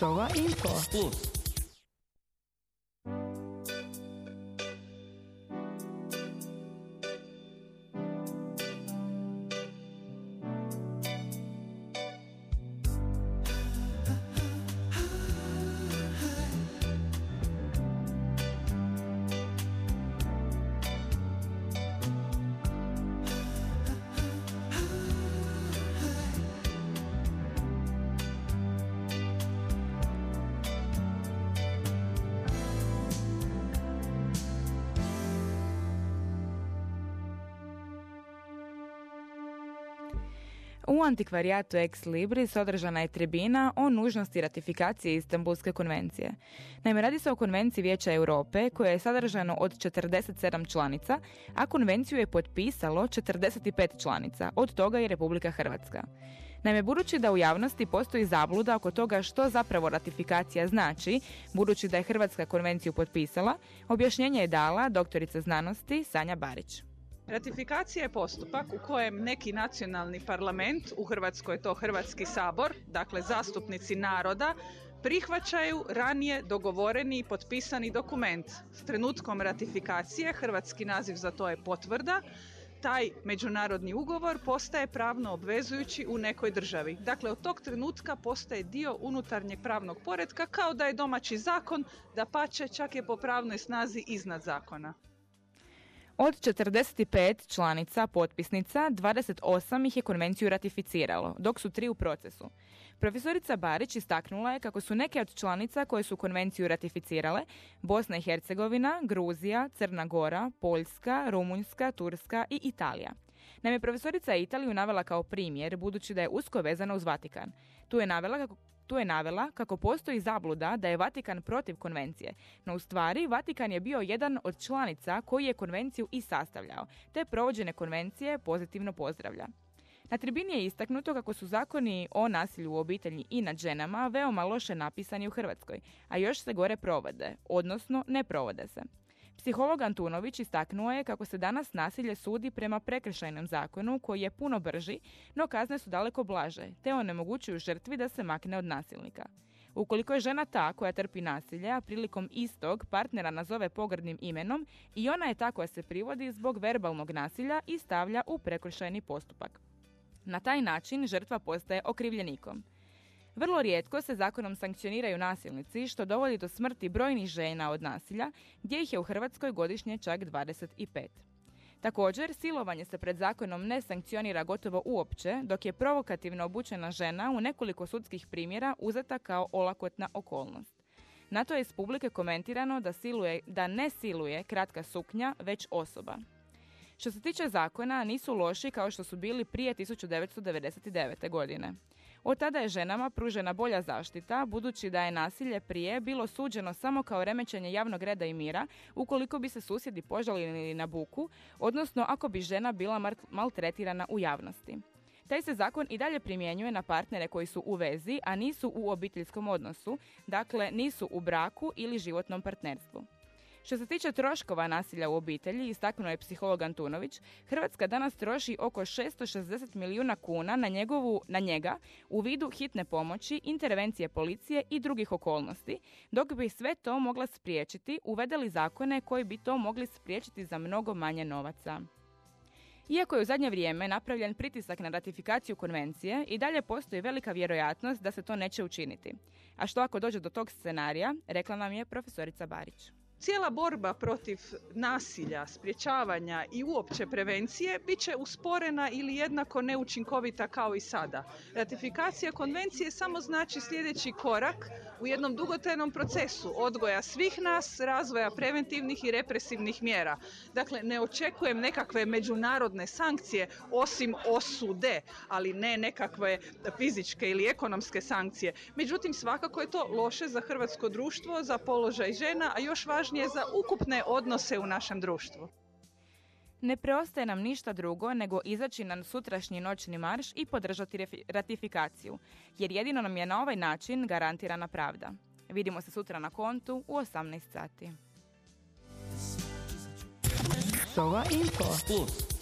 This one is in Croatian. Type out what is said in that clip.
Sova Info. Plus. U antikvarijatu Ex Libris održana je tribina o nužnosti ratifikacije Istanbulske konvencije. Naime, radi se o konvenciji Vijeća Europe koje je sadržano od 47 članica, a konvenciju je potpisalo 45 članica, od toga i Republika Hrvatska. Naime, budući da u javnosti postoji zabluda oko toga što zapravo ratifikacija znači, budući da je Hrvatska konvenciju potpisala, objašnjenje je dala doktorica znanosti Sanja Barić. Ratifikacija je postupak u kojem neki nacionalni parlament, u Hrvatskoj je to Hrvatski sabor, dakle zastupnici naroda, prihvaćaju ranije dogovoreni i potpisani dokument. S trenutkom ratifikacije, hrvatski naziv za to je potvrda, taj međunarodni ugovor postaje pravno obvezujući u nekoj državi. Dakle, od tog trenutka postaje dio unutarnjeg pravnog poretka kao da je domaći zakon, da pače čak je po pravnoj snazi iznad zakona. Od 45 članica potpisnica, 28 ih je konvenciju ratificiralo, dok su tri u procesu. Profesorica Barić istaknula je kako su neke od članica koje su konvenciju ratificirale Bosna i Hercegovina, Gruzija, Crna Gora, Poljska, Rumunjska, Turska i Italija. Naime, profesorica Italiju navela kao primjer, budući da je usko vezana uz Vatikan. Tu je navela kako tu je navela kako postoji zabluda da je Vatikan protiv konvencije, no u stvari Vatikan je bio jedan od članica koji je konvenciju i sastavljao, te provođene konvencije pozitivno pozdravlja. Na tribini je istaknuto kako su zakoni o nasilju u obitelji i nad ženama veoma loše napisani u Hrvatskoj, a još se gore provode, odnosno ne provode se. Psiholog Antunović istaknuo je kako se danas nasilje sudi prema prekršajnom zakonu koji je puno brži, no kazne su daleko blaže, te onemogućuju žrtvi da se makne od nasilnika. Ukoliko je žena ta koja trpi nasilje, a prilikom istog partnera nazove pogrdnim imenom i ona je ta koja se privodi zbog verbalnog nasilja i stavlja u prekršajni postupak. Na taj način žrtva postaje okrivljenikom. Vrlo rijetko se zakonom sankcioniraju nasilnici, što dovodi do smrti brojnih žena od nasilja, gdje ih je u Hrvatskoj godišnje čak 25. Također, silovanje se pred zakonom ne sankcionira gotovo uopće, dok je provokativno obučena žena u nekoliko sudskih primjera uzeta kao olakotna okolnost. Na to je iz publike komentirano da, siluje, da ne siluje kratka suknja, već osoba. Što se tiče zakona, nisu loši kao što su bili prije 1999. godine. Od tada je ženama pružena bolja zaštita, budući da je nasilje prije bilo suđeno samo kao remećenje javnog reda i mira, ukoliko bi se susjedi požalili na buku, odnosno ako bi žena bila maltretirana u javnosti. Taj se zakon i dalje primjenjuje na partnere koji su u vezi, a nisu u obiteljskom odnosu, dakle nisu u braku ili životnom partnerstvu. Što se tiče troškova nasilja u obitelji, istaknuo je psiholog Antunović, Hrvatska danas troši oko 660 milijuna kuna na, njegovu, na njega u vidu hitne pomoći, intervencije policije i drugih okolnosti, dok bi sve to mogla spriječiti, uvedeli zakone koji bi to mogli spriječiti za mnogo manje novaca. Iako je u zadnje vrijeme napravljen pritisak na ratifikaciju konvencije, i dalje postoji velika vjerojatnost da se to neće učiniti. A što ako dođe do tog scenarija, rekla nam je profesorica Barić. Cijela borba protiv nasilja, sprječavanja i uopće prevencije bit će usporena ili jednako neučinkovita kao i sada. Ratifikacija konvencije samo znači sljedeći korak u jednom dugotrajnom procesu odgoja svih nas, razvoja preventivnih i represivnih mjera. Dakle, ne očekujem nekakve međunarodne sankcije osim osude, ali ne nekakve fizičke ili ekonomske sankcije. Međutim, svakako je to loše za hrvatsko društvo, za položaj žena, a još važnije važnije za ukupne odnose u našem društvu. Ne preostaje nam ništa drugo nego izaći na sutrašnji noćni marš i podržati ratifikaciju, jer jedino nam je na ovaj način garantirana pravda. Vidimo se sutra na kontu u 18 sati. Sova Info. Plus.